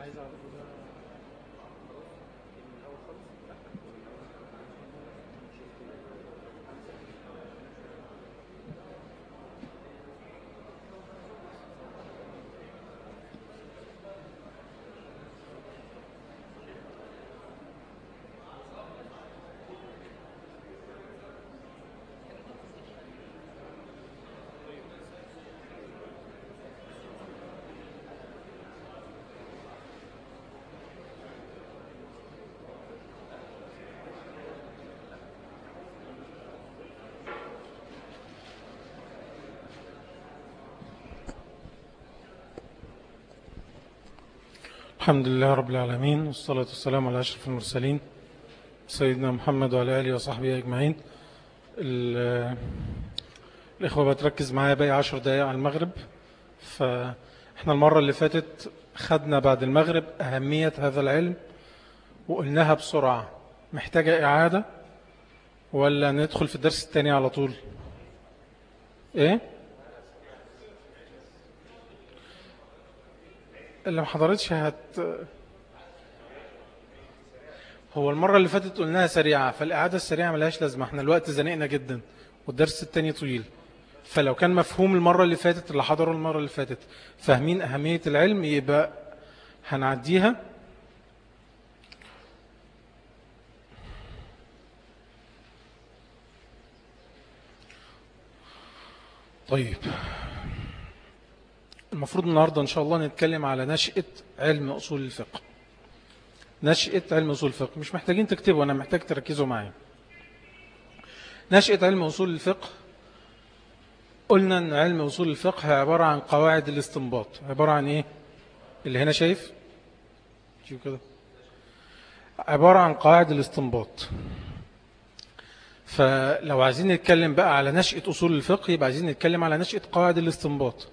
Kaiser الحمد لله رب العالمين والصلاة والسلام على أشرف المرسلين سيدنا محمد وعلى آله وصحبه أجمعين الإخوة بتركز معايا باقي عشر دقائق على المغرب فإحنا المرة اللي فاتت خدنا بعد المغرب أهمية هذا العلم وقلناها بسرعة محتاجة إعادة ولا ندخل في الدرس الثاني على طول إيه؟ اللي ما حضرتش هت هو المرة اللي فاتت قلناها سريعة فالإعادة السريعة ملهاش لازمة إحنا الوقت زنقنا جدا والدرس التاني طويل. فلو كان مفهوم المرة اللي فاتت اللي حضروا المرة اللي فاتت فاهمين أهمية العلم يبقى هنعديها. طيب. المفروض النهاردة إن شاء الله نتكلم على نشأة علم أصول الفقه. نشأة علم أصول الفقه. مش محتاجين تكتبوا أنا محتاج تركزوا معي نشأة علم أصول الفقه قلنا أن علم أصول الفقه عبارة عن قواعد الاستنباط. عبارة عن إيه؟ اللي هنا شايف؟ شوف كده. عبارة عن قواعد الاستنباط. فلو عايزين نتكلم بقى على نشأة أصول الفقه يبقى عايزين نتكلم على نشأة قواعد الاستنباط.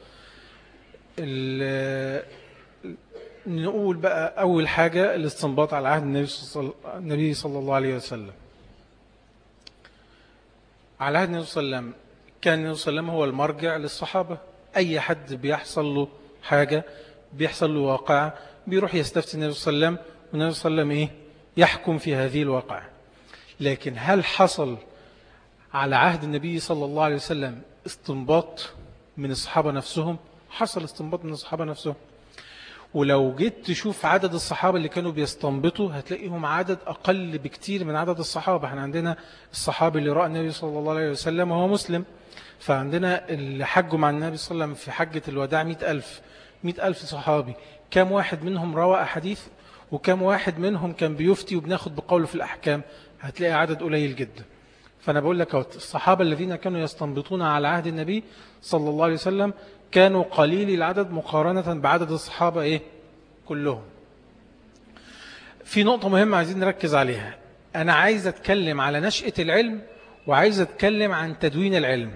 نقول بقى أول حاجة الاستنباط على عهد النبي صلى الله عليه وسلم على عهد النبي صلى الله عليه وسلم كان النبي صلى الله عليه وسلم هو المرجع للصحابة. أي حد بيحصل له حاجة بيحصل له واقع بيروح يستفتي النبي صلى الله عليه وسلم والنبي صلى الله عليه وسلم إيه؟ يحكم في هذه الواقع لكن هل حصل على عهد النبي صلى الله عليه وسلم استنباط من الصحابة نفسهم؟ حصل استنباط من الصحابة نفسهم. ولو جيت تشوف عدد الصحابة اللي كانوا بيستنبطوا هتلاقيهم عدد أقل بكتير من عدد الصحابة. إحنا عندنا الصحابي اللي رأى النبي صلى الله عليه وسلم وهو مسلم. فعندنا اللي حجوا مع النبي صلى الله عليه وسلم في حجة الوداع مئة ألف. مئة ألف صحابي. كم واحد منهم روى أحاديث وكم واحد منهم كان بيفتي وبناخد بقوله في الأحكام هتلاقي عدد قليل جدا. فأنا بقول لك الصحابة الذين كانوا يستنبطون على عهد النبي صلى الله عليه وسلم كانوا قليل العدد مقارنة بعدد الصحابة إيه؟ كلهم. في نقطة مهمة عايزين نركز عليها. أنا عايز أتكلم على نشأة العلم وعايز أتكلم عن تدوين العلم.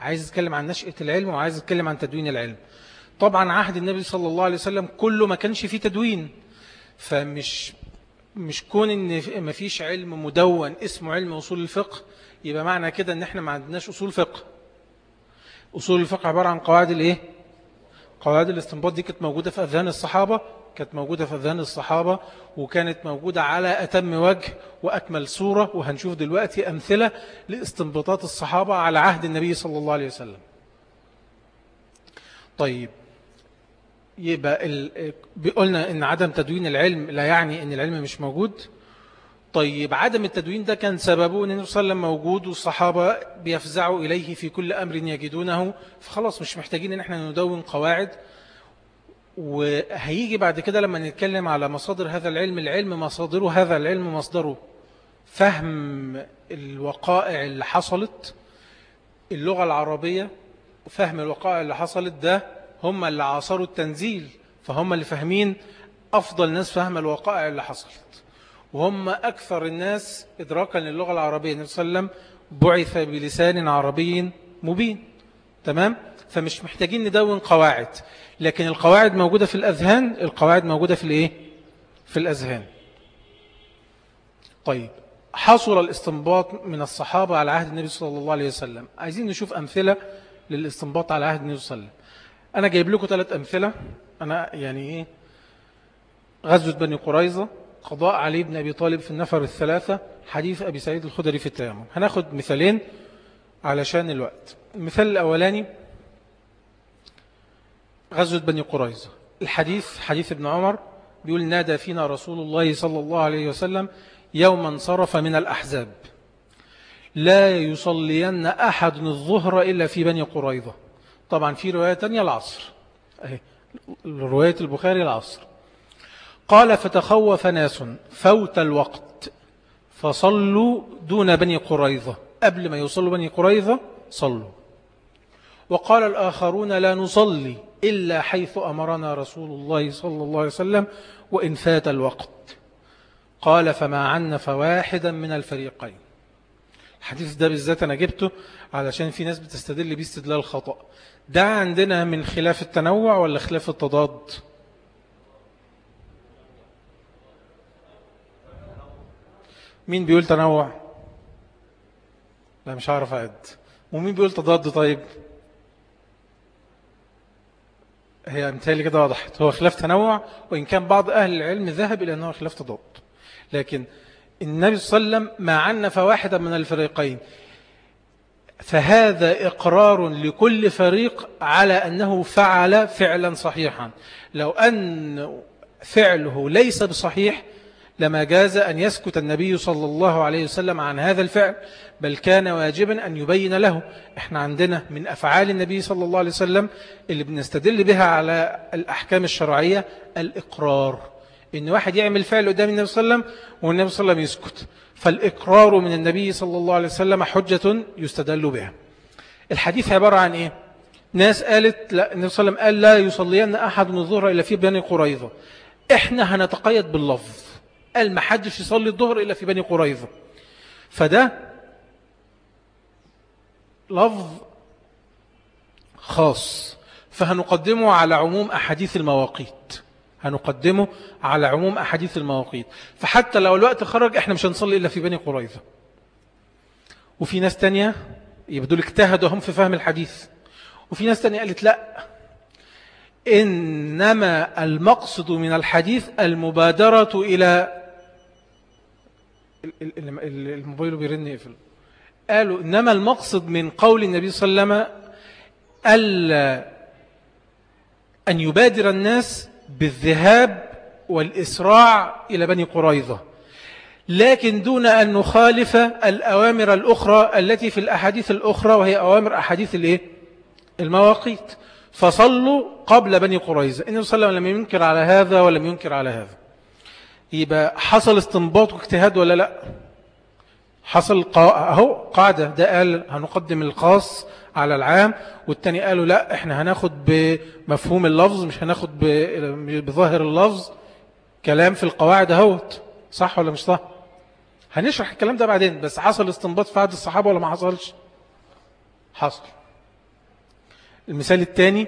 عايز أتكلم عن نشأة العلم وعايز أتكلم عن تدوين العلم. طبعا عهد النبي صلى الله عليه وسلم كله ما كانش فيه تدوين. فمش مش كون إن ما فيش علم مدون اسمه علم أصول الفقه يبقى معنى كده إن إحنا ما عندناش أصول فقه. أصول الفقه عبارة عن قواعد الإيه؟ قواعد الاستنباط دي كانت موجودة في أذهان الصحابة كانت موجودة في أذهان الصحابة وكانت موجودة على أتم وجه وأكمل صورة وهنشوف دلوقتي أمثلة لاستنباطات الصحابة على عهد النبي صلى الله عليه وسلم طيب يبقى قلنا إن عدم تدوين العلم لا يعني إن العلم مش موجود طيب عدم التدوين ده كان سببه أن النبي صلى الله عليه وسلم موجود والصحابة بيفزعوا إليه في كل أمر يجدونه فخلاص مش محتاجين أن إحنا ندون قواعد. وهيجي بعد كده لما نتكلم على مصادر هذا العلم العلم مصادره هذا العلم مصدره. فهم الوقائع اللي حصلت اللغة العربية فهم الوقائع اللي حصلت ده هم اللي عاصروا التنزيل فهم اللي فاهمين أفضل ناس فهم الوقائع اللي حصلت. وهم أكثر الناس إدراكا للغة العربية. النبي صلى الله عليه وسلم بعث بلسان عربي مبين. تمام؟ فمش محتاجين ندون قواعد. لكن القواعد موجودة في الأذهان القواعد موجودة في الإيه؟ في الأذهان. طيب حصل الاستنباط من الصحابة على عهد النبي صلى الله عليه وسلم. عايزين نشوف أمثلة للاستنباط على عهد النبي صلى الله عليه وسلم. أنا جايب لكم ثلاث أمثلة. أنا يعني إيه؟ غزوة بني قريظة قضاء علي بن أبي طالب في النفر الثلاثة حديث أبي سعيد الخدري في التيمم. هناخد مثالين علشان الوقت. المثال الأولاني غزوة بني قريظة. الحديث حديث ابن عمر بيقول نادى فينا رسول الله صلى الله عليه وسلم يوم انصرف من الأحزاب. لا يصلين أحد الظهر إلا في بني قريظة. طبعا في رواية تانية العصر. رواية البخاري العصر. قال فتخوف ناس فوت الوقت فصلوا دون بني قريظة. قبل ما يوصلوا بني قريظة صلوا. وقال الآخرون لا نصلي إلا حيث أمرنا رسول الله صلى الله عليه وسلم وإن فات الوقت. قال فما عنا فواحدا من الفريقين. الحديث ده بالذات أنا جبته علشان في ناس بتستدل بيه استدلال خطأ. ده عندنا من خلاف التنوع ولا خلاف التضاد؟ مين بيقول تنوع؟ لا مش هعرف أعد. ومين بيقول تضاد؟ طيب. هي مثالي كده وضحت. هو خلاف تنوع وإن كان بعض أهل العلم ذهب إلى أنه خلاف تضاد. لكن النبي صلى الله عليه وسلم ما عنف واحدا من الفريقين فهذا إقرار لكل فريق على أنه فعل فعلا صحيحا. لو أن فعله ليس بصحيح لما جاز أن يسكت النبي صلى الله عليه وسلم عن هذا الفعل بل كان واجبا أن يبين له. إحنا عندنا من أفعال النبي صلى الله عليه وسلم اللي بنستدل بها على الأحكام الشرعية الإقرار. إن واحد يعمل فعل قدام النبي صلى الله عليه وسلم والنبي صلى الله عليه وسلم يسكت. فالإقرار من النبي صلى الله عليه وسلم حجة يستدل بها. الحديث عبارة عن إيه؟ ناس قالت لا النبي صلى الله عليه وسلم قال لا يصلين أحد من الظهر إلا في بني قريظة. إحنا هنتقيد باللفظ. قال ما حدش يصلي الظهر إلا في بني قريظة. فده لفظ خاص. فهنقدمه على عموم أحاديث المواقيت. هنقدمه على عموم أحاديث المواقيت. فحتى لو الوقت خرج إحنا مش هنصلي إلا في بني قريظة. وفي ناس تانية يبدو اجتهدوا هم في فهم الحديث. وفي ناس تانية قالت لا. إنما المقصد من الحديث المبادرة إلى الموبايل بيرن يقفل. قالوا إنما المقصد من قول النبي صلى الله عليه وسلم ألا أن يبادر الناس بالذهاب والإسراع إلى بني قريظة. لكن دون أن نخالف الأوامر الأخرى التي في الأحاديث الأخرى وهي أوامر أحاديث الإيه؟ المواقيت. فصلوا قبل بني قريظة. النبي صلى الله عليه وسلم لم ينكر على هذا ولم ينكر على هذا. يبقى حصل استنباط واجتهاد ولا لا؟ حصل قا... أهو قاعدة. ده قال هنقدم الخاص على العام والتاني قالوا لا إحنا هناخد بمفهوم اللفظ مش هناخد ب... بظاهر اللفظ. كلام في القواعد أهوت. صح ولا مش صح؟ هنشرح الكلام ده بعدين بس حصل استنباط في عهد الصحابة ولا ما حصلش؟ حصل. المثال الثاني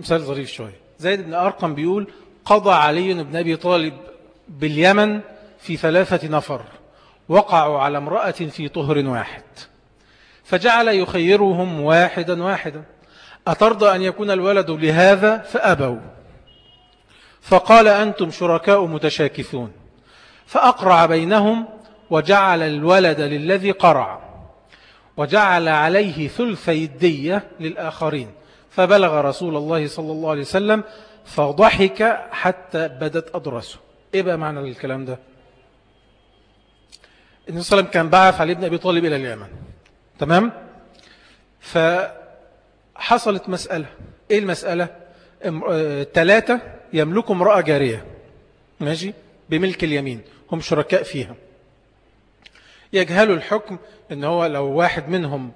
مثال ظريف شوية. زيد بن أرقم بيقول قضى علي بن أبي طالب باليمن في ثلاثة نفر وقعوا على امرأة في طهر واحد. فجعل يخيرهم واحدا واحدا أترضى أن يكون الولد لهذا؟ فأبوا. فقال أنتم شركاء متشاكثون. فأقرع بينهم وجعل الولد للذي قرع وجعل عليه ثلثي الدية للآخرين. فبلغ رسول الله صلى الله عليه وسلم فضحك حتى بدت أضرسه إيه بقى معنى الكلام ده؟ النبي صلى الله عليه وسلم كان بعث علي بن أبي طالب إلى اليمن. تمام؟ فحصلت مسألة. إيه المسألة؟ ثلاثة يملكوا امرأة جارية. ماشي؟ بملك اليمين. هم شركاء فيها. يجهلوا الحكم إن هو لو واحد منهم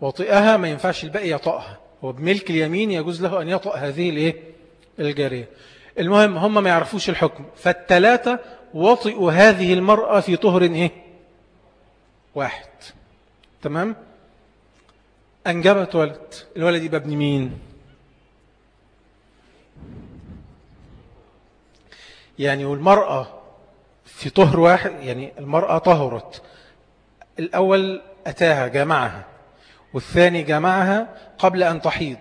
وطئها ما ينفعش الباقي يطأها. هو بملك اليمين يجوز له أن يطأ هذه الإيه؟ الجارية المهم هم ما يعرفوش الحكم. فالتلاتة وطئوا هذه المرأة في طهر إيه؟ واحد. تمام؟ أنجبت ولد. الولد يبقى ابن مين؟ يعني والمرأة في طهر واحد يعني المرأة طهرت. الأول أتاها جامعها والثاني جامعها قبل أن تحيض.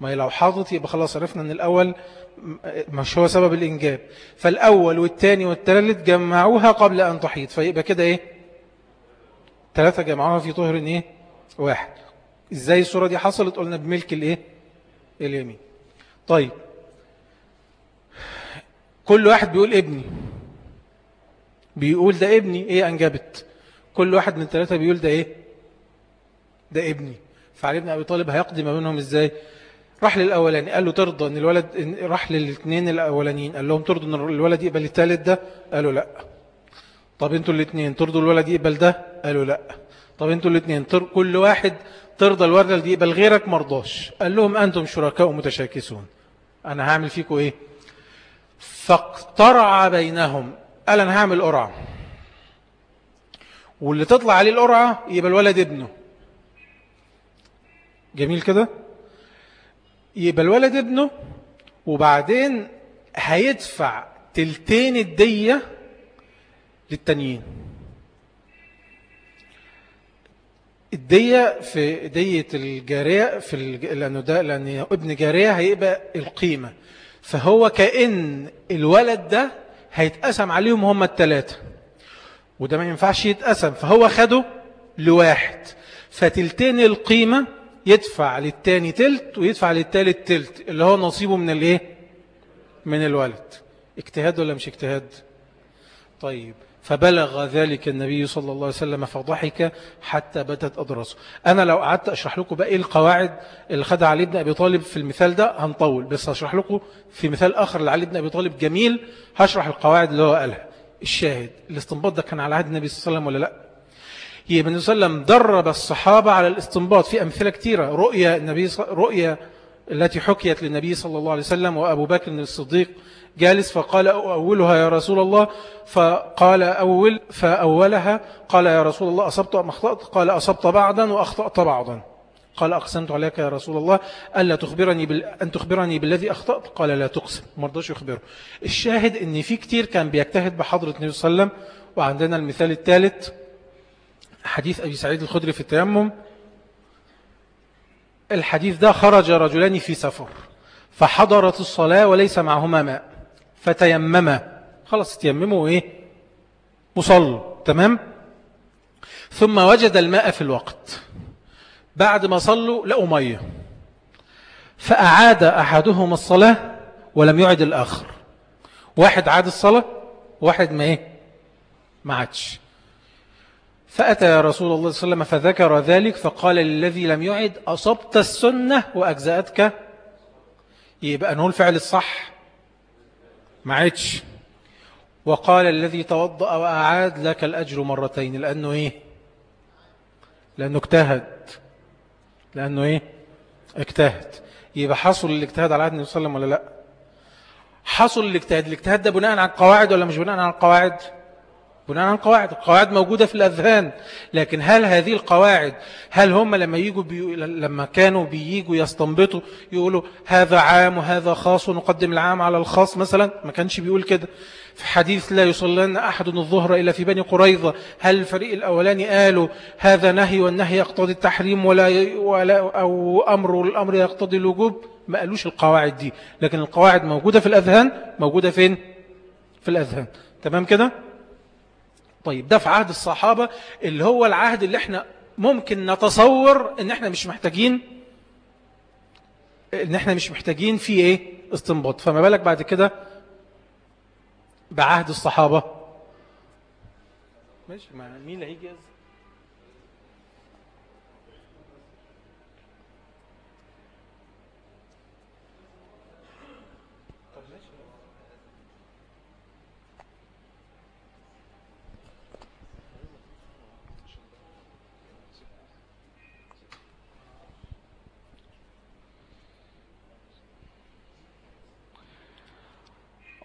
ما هي لو حاضت يبقى خلاص عرفنا إن الأول مش هو سبب الإنجاب. فالأول والثاني والثالث جمعوها قبل أن تحيط. فيبقى كده إيه؟ ثلاثة جمعوها في طهر إيه؟ واحد. إزاي الصورة دي حصلت؟ قلنا بملك الإيه؟ اليمين. طيب. كل واحد بيقول ابني. بيقول ده ابني إيه أنجبت؟ كل واحد من ثلاثة بيقول ده إيه؟ ده ابني. فعلي ابن أبي طالب هيقضي ما بينهم إزاي؟ راح للأولاني قال له ترضى إن الولد راح للاثنين الأولانيين. قال لهم ترضوا إن الولد يقبل الثالث ده؟ قالوا لأ. طب أنتوا الاثنين ترضوا الولد يقبل ده؟ قالوا لأ. طب أنتوا الاثنين تر... كل واحد ترضى الولد يقبل غيرك مرضاش. قال لهم أنتم شركاء متشاكسون. أنا هعمل فيكم إيه؟ فاقترع بينهم. قال أنا هعمل قرعة. واللي تطلع عليه القرعة يبقى الولد ابنه. جميل كده؟ يبقى الولد ابنه وبعدين هيدفع تلتين الدية للتانيين. الدية في دية الجارية في. لأنه ده لأن ابن جارية هيبقى القيمة. فهو كأن الولد ده هيتقسم عليهم هم التلاتة. وده ما ينفعش يتقسم. فهو خده لواحد. فتلتين القيمة يدفع للتاني تلت ويدفع للتالت تلت اللي هو نصيبه من الايه؟ من الولد. اجتهاد ولا مش اجتهاد؟ طيب فبلغ ذلك النبي صلى الله عليه وسلم فضحك حتى بدت أدرسه أنا لو قعدت أشرح لكم بقى القواعد اللي خدها علي بن أبي طالب في المثال ده هنطول بس هشرح لكم في مثال آخر لعلي بن أبي طالب جميل هشرح القواعد اللي هو قالها. الشاهد الاستنباط ده كان على عهد النبي صلى الله عليه وسلم ولا لأ؟ الله عليه وسلم درب الصحابة على الاستنباط في أمثلة كثيرة. رؤية النبي رؤية التي حكيت للنبي صلى الله عليه وسلم وأبو بكر الصديق جالس فقال أولها يا رسول الله؟ فقال أول فأولها قال يا رسول الله أصبت أم أخطأت؟ قال أصبت بعضا وأخطأت بعضا. قال أقسمت عليك يا رسول الله ألا تخبرني بال... أن تخبرني بالذي أخطأت؟ قال لا تقسم. مرضاش يخبره. الشاهد أن في كتير كان بيجتهد بحضرة النبي صلى الله عليه وسلم وعندنا المثال الثالث. حديث أبي سعيد الخدري في التيمم الحديث ده خرج رجلان في سفر فحضرت الصلاة وليس معهما ماء فتيمما خلاص تيمموا إيه؟ مصلوا تمام؟ ثم وجد الماء في الوقت بعد ما صلوا لقوا مية فأعاد أحدهم الصلاة ولم يعد الآخر واحد عاد الصلاة واحد ما إيه؟ ما عادش. فأتى يا رسول الله صلى الله عليه وسلم فذكر ذلك فقال للذي لم يعد أصبت السنة وأجزأتك؟ يبقى نقول فعل الصح. ما عادش. وقال الذي توضأ وأعاد لك الأجر مرتين لأنه إيه؟ لأنه اجتهد. لأنه إيه؟ اجتهد. يبقى حصل الاجتهاد على عهد النبي صلى الله عليه وسلم ولا لأ؟ حصل الاجتهاد. الاجتهاد ده بناء على القواعد ولا مش بناء على القواعد؟ بناء على القواعد. القواعد موجودة في الأذهان. لكن هل هذه القواعد هل هم لما يجوا بي... لما كانوا بييجوا يستنبطوا يقولوا هذا عام وهذا خاص ونقدم العام على الخاص مثلا؟ ما كانش بيقول كده. في حديث لا يصلين أحد الظهر إلا في بني قريظة. هل الفريق الأولاني قالوا هذا نهي والنهي يقتضي التحريم ولا, ولا أو أمر الأمر يقتضي الوجوب؟ ما قالوش القواعد دي. لكن القواعد موجودة في الأذهان موجودة فين؟ في الأذهان. تمام كده؟ طيب ده في عهد الصحابة اللي هو العهد اللي إحنا ممكن نتصور إن إحنا مش محتاجين إن إحنا مش محتاجين فيه إيه؟ استنباط. فما بالك بعد كده بعهد الصحابة؟ ماشي مين اللي هيجي؟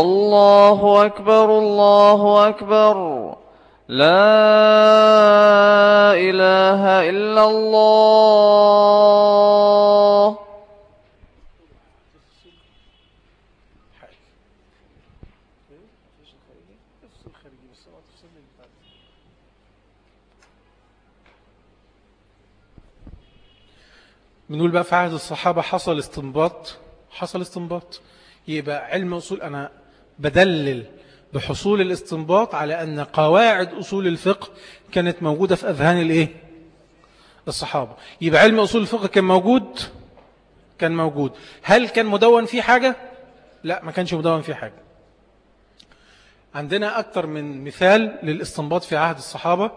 الله أكبر الله أكبر. لا إله إلا الله. بنقول بقى في عهد الصحابة حصل استنباط حصل استنباط. يبقى علم أصول أنا بدلل بحصول الاستنباط على أن قواعد أصول الفقه كانت موجودة في أذهان الإيه؟ الصحابة. يبقى علم أصول الفقه كان موجود؟ كان موجود. هل كان مدون فيه حاجة؟ لا ما كانش مدون فيه حاجة. عندنا أكتر من مثال للاستنباط في عهد الصحابة.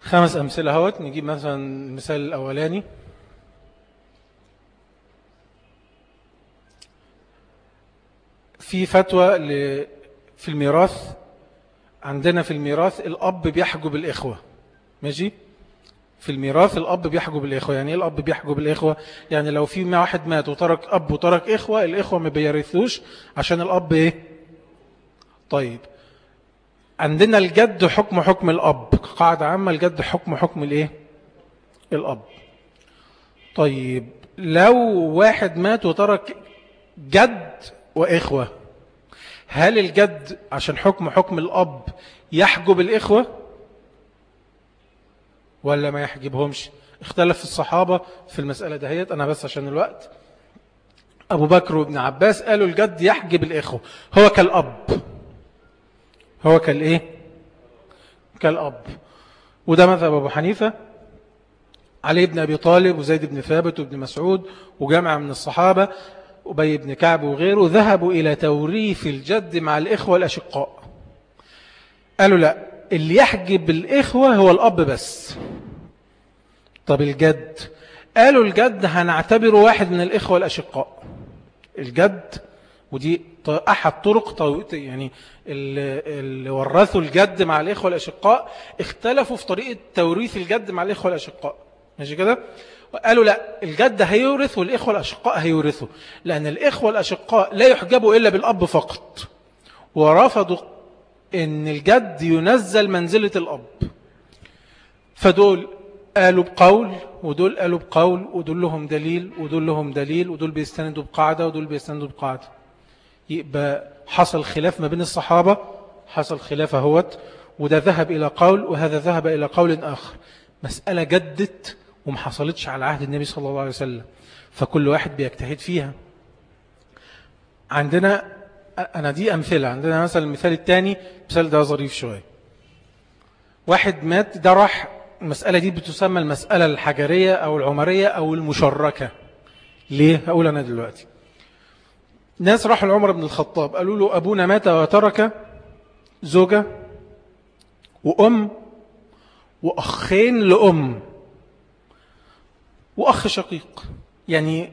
خمس أمثلة هوت نجيب مثلا المثال الأولاني. في فتوى في الميراث عندنا في الميراث الأب بيحجب الإخوة. ماشي؟ في الميراث الأب بيحجب الإخوة. يعني إيه الأب بيحجب الإخوة؟ يعني لو في واحد مات وترك أب وترك إخوة الإخوة ما بيرثوش عشان الأب إيه؟ طيب. عندنا الجد حكم حكم الأب. قاعدة عامة الجد حكم حكم الإيه؟ الأب. طيب. لو واحد مات وترك جد وإخوة. هل الجد عشان حكم حكم الأب يحجب الإخوة؟ ولا ما يحجبهمش؟ اختلف الصحابة في المسألة دهيت. أنا بس عشان الوقت. أبو بكر وابن عباس قالوا الجد يحجب الإخوة. هو كالأب. هو كالإيه؟ كالأب. وده مذهب أبو حنيفة. علي بن أبي طالب وزيد بن ثابت وابن مسعود وجمع من الصحابة. أبي بن كعب وغيره ذهبوا إلى توريث الجد مع الإخوة الأشقاء. قالوا لا اللي يحجب الإخوة هو الأب بس. طب الجد؟ قالوا الجد هنعتبره واحد من الإخوة الأشقاء. الجد ودي أحد طرق يعني اللي ورثوا الجد مع الإخوة الأشقاء اختلفوا في طريقة توريث الجد مع الإخوة الأشقاء. ماشي كده؟ قالوا لا الجد هيورث والإخوة الأشقاء هيورثوا لأن الإخوة الأشقاء لا يحجبوا إلا بالأب فقط. ورفضوا إن الجد ينزل منزلة الأب. فدول قالوا بقول ودول قالوا بقول ودول لهم دليل ودول لهم دليل ودول بيستندوا بقاعدة ودول بيستندوا بقاعدة. يبقى حصل خلاف ما بين الصحابة حصل خلاف أهوت وده ذهب إلى قول وهذا ذهب إلى قول آخر. مسألة جدت وما حصلتش على عهد النبي صلى الله عليه وسلم. فكل واحد بيجتهد فيها. عندنا أنا دي أمثلة. عندنا مثلا المثال الثاني مثال ده ظريف شوية. واحد مات ده راح المسألة دي بتسمى المسألة الحجرية أو العمرية أو المشركة. ليه؟ هقول أنا دلوقتي. ناس راحوا لعمر بن الخطاب قالوا له أبونا مات وترك زوجة وأم وأخين لأم. وأخ شقيق. يعني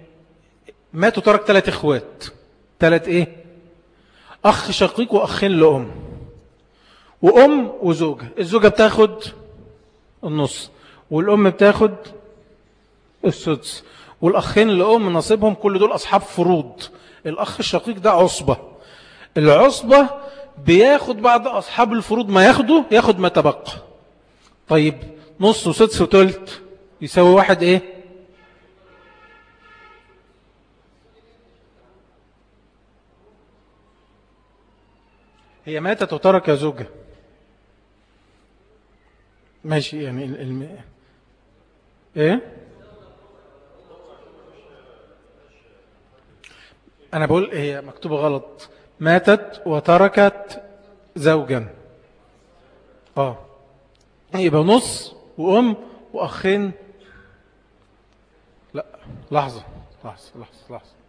مات وترك ثلاث إخوات. ثلاث إيه؟ أخ شقيق وأخين لأم. وأم وزوجة. الزوجة بتاخد النص. والأم بتاخد السدس. والأخين لأم نصيبهم كل دول أصحاب فروض. الأخ الشقيق ده عصبة. العصبة بياخد بعض أصحاب الفروض. ما ياخده ياخد ما تبقى. طيب نص وسدس وتلت. يساوي واحد إيه؟ هي ماتت وترك زوجها ماشي يعني ال... الم... إيه؟ أنا بقول هي مكتوبة غلط. ماتت وتركت زوجا. آه. يبقى نص وأم وأخين. لا لحظة لحظة لحظة لحظة.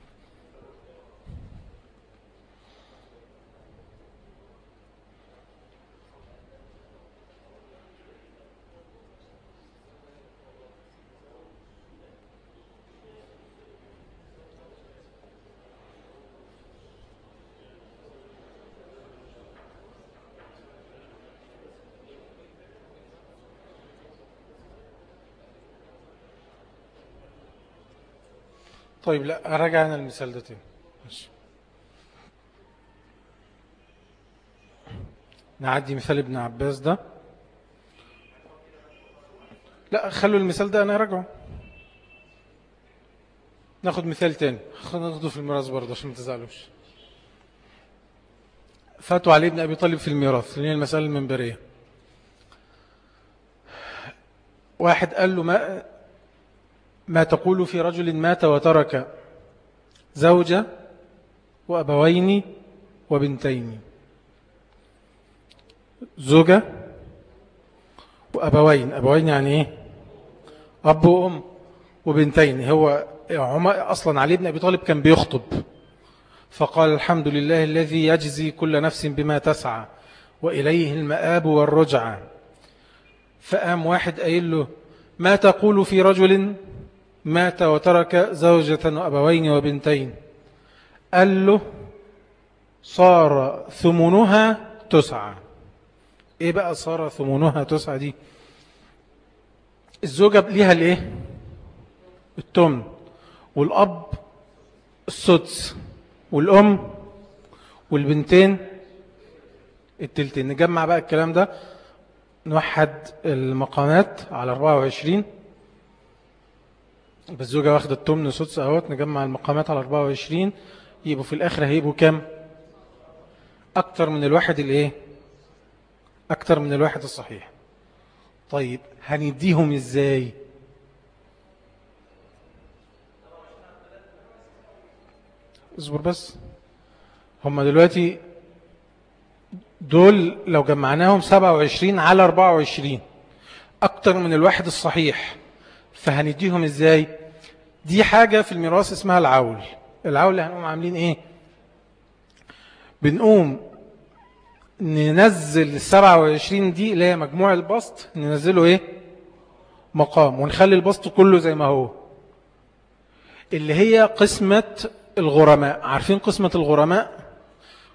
طيب لا أراجع أنا المثال ده تاني. ماشي. نعدي مثال ابن عباس ده. لا خلوا المثال ده أنا أراجعه. ناخد مثال تاني. ناخده في الميراث برضه عشان ما تزعلوش. فاتوا علي ابن أبي طالب في الميراث لأن المسألة المنبرية. واحد قال له ما ما تقول في رجل مات وترك زوجة وأبوين وبنتين. زوجة وأبوين. أبوين يعني إيه؟ أب وأم وبنتين. هو أصلا علي بن أبي طالب كان بيخطب فقال الحمد لله الذي يجزي كل نفس بما تسعى وإليه المآب والرجعة فقام واحد قايل له ما تقول في رجل مات وترك زوجة وأبوين وبنتين. قال له صار ثمنها تسعة. إيه بقى صار ثمنها تسعة دي؟ الزوجة ليها الإيه؟ التمن. والأب السدس. والأم والبنتين التلتين. نجمع بقى الكلام ده. نوحد المقامات على 24 بالزوجة واخدة التمن سدس أهوت نجمع المقامات على 24 يبقوا في الآخر هيبقوا كام؟ أكتر من الواحد الإيه؟ أكتر من الواحد الصحيح. طيب هنديهم إزاي؟ اصبر بس. هم دلوقتي دول لو جمعناهم 27 على 24 أكتر من الواحد الصحيح. فهنديهم إزاي؟ دي حاجة في الميراث اسمها العول. العول اللي هنقوم عاملين إيه؟ بنقوم ننزل السبعة وعشرين دي اللي هي مجموع البسط ننزله إيه؟ مقام ونخلي البسط كله زي ما هو. اللي هي قسمة الغرماء. عارفين قسمة الغرماء؟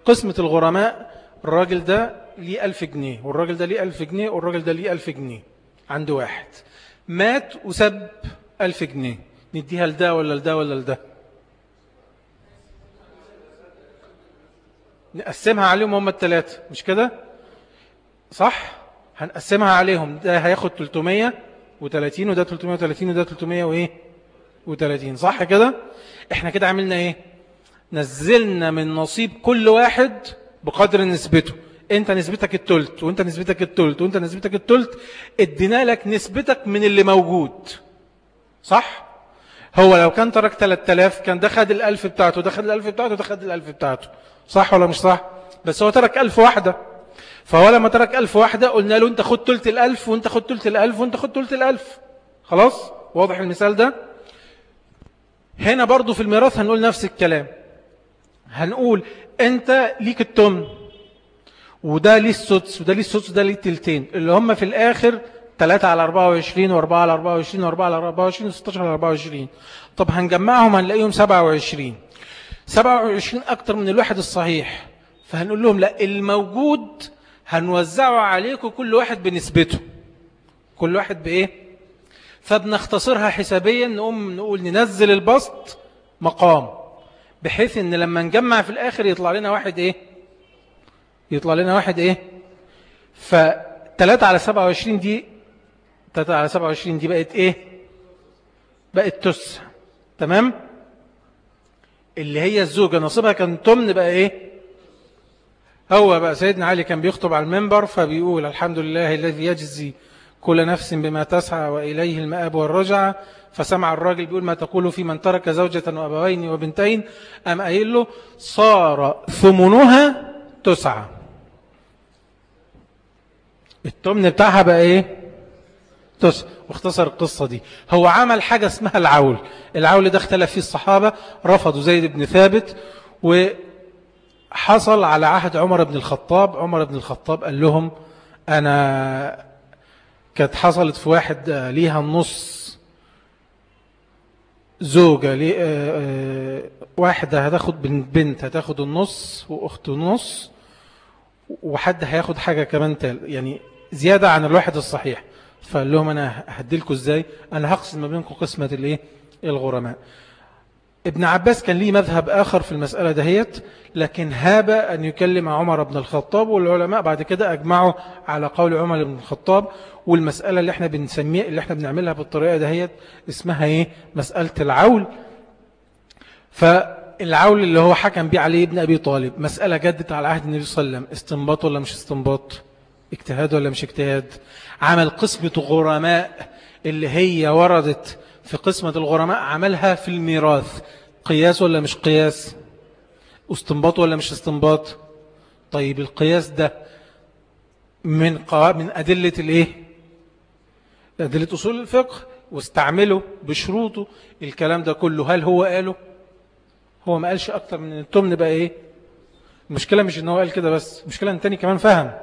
قسمة الغرماء الراجل ده ليه ألف جنيه والراجل ده ليه ألف جنيه والراجل ده ليه ألف جنيه. عند واحد. مات وسب ألف جنيه. نديها لده ولا لده ولا لده؟ نقسمها عليهم هم الثلاثة مش كده؟ صح؟ هنقسمها عليهم. ده هياخد 330 وده 330 وده 300 وإيه؟ و30 صح كده؟ إحنا كده عملنا إيه؟ نزلنا من نصيب كل واحد بقدر نسبته. انت نسبتك التلت وانت نسبتك التلت وانت نسبتك التلت ادينا لك نسبتك من اللي موجود. صح؟ هو لو كان ترك 3000 كان ده خد الألف بتاعته ده خد الألف بتاعته ده خد الألف بتاعته. صح ولا مش صح؟ بس هو ترك ألف واحدة. فهو لما ترك ألف واحدة قلنا له انت خد تلت الألف وانت خد تلت الألف وانت خد تلت الألف. خلاص؟ واضح المثال ده؟ هنا برضو في الميراث هنقول نفس الكلام. هنقول انت ليك التمن. وده ليه السدس وده ليه السدس وده ليه التلتين. اللي هم في الآخر 3 على 24 و4 على 24 و4 على 24 و16 على 24 طب هنجمعهم هنلاقيهم 27 27 أكتر من الواحد الصحيح. فهنقول لهم لا الموجود هنوزعه عليكم كل واحد بنسبته. كل واحد بإيه؟ فبنختصرها حسابيا نقوم نقول ننزل البسط مقام بحيث إن لما نجمع في الآخر يطلع لنا واحد إيه؟ يطلع لنا واحد إيه؟ ف3 على 27 دي 3 على 27 دي بقت إيه؟ بقت تس. تمام؟ اللي هي الزوجة نصيبها كان تمن بقى إيه؟ هو بقى سيدنا علي كان بيخطب على المنبر فبيقول الحمد لله الذي يجزي كل نفس بما تسعى وإليه المآب والرجعة. فسمع الراجل بيقول ما تقول في من ترك زوجة وأبوين وبنتين؟ أم قايل له صار ثمنها تسعى التمن بتاعها بقى إيه؟ تسعى واختصر القصة دي. هو عمل حاجة اسمها العول. العول ده اختلف فيه الصحابة رفضوا زيد بن ثابت وحصل على عهد عمر بن الخطاب. عمر بن الخطاب قال لهم أنا كانت حصلت في واحد ليها النص زوجة لي واحدة هتاخد بنت هتاخد النص وأخت النص وحد هياخد حاجة كمان تال يعني زيادة عن الواحد الصحيح. فقال لهم أنا هديلكم إزاي؟ أنا هقسم ما بينكم قسمة الإيه؟ الغرماء. ابن عباس كان ليه مذهب آخر في المسألة دهيت لكن هاب أن يكلم عمر بن الخطاب والعلماء بعد كده أجمعوا على قول عمر بن الخطاب. والمسألة اللي إحنا بنسميها اللي إحنا بنعملها بالطريقة دهيت اسمها إيه؟ مسألة العول. فالعول اللي هو حكم بيه عليه ابن أبي طالب مسألة جدت على عهد النبي صلى الله عليه وسلم استنباط ولا مش استنباط؟ اجتهاد ولا مش اجتهاد؟ عمل قسمة غرماء اللي هي وردت في قسمة الغرماء عملها في الميراث. قياس ولا مش قياس؟ استنباط ولا مش استنباط؟ طيب القياس ده من. من أدلة الإيه؟ أدلة أصول الفقه واستعمله بشروطه. الكلام ده كله هل هو قاله؟ هو ما قالش أكتر من التمن بقى إيه؟ المشكلة مش إن هو قال كده بس المشكلة إن تاني كمان فهم.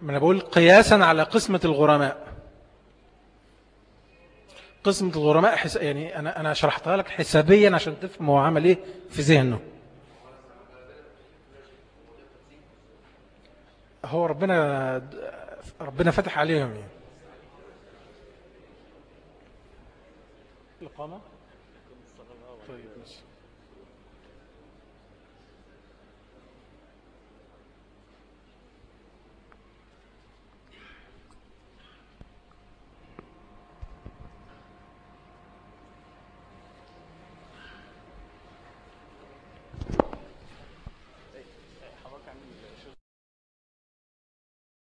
ما أنا بقول قياسا على قسمة الغرماء. قسمة الغرماء حس... يعني أنا أنا شرحتها لك حسابيا عشان تفهم هو عمل إيه في ذهنه. هو ربنا ربنا فتح عليهم يعني. الإقامة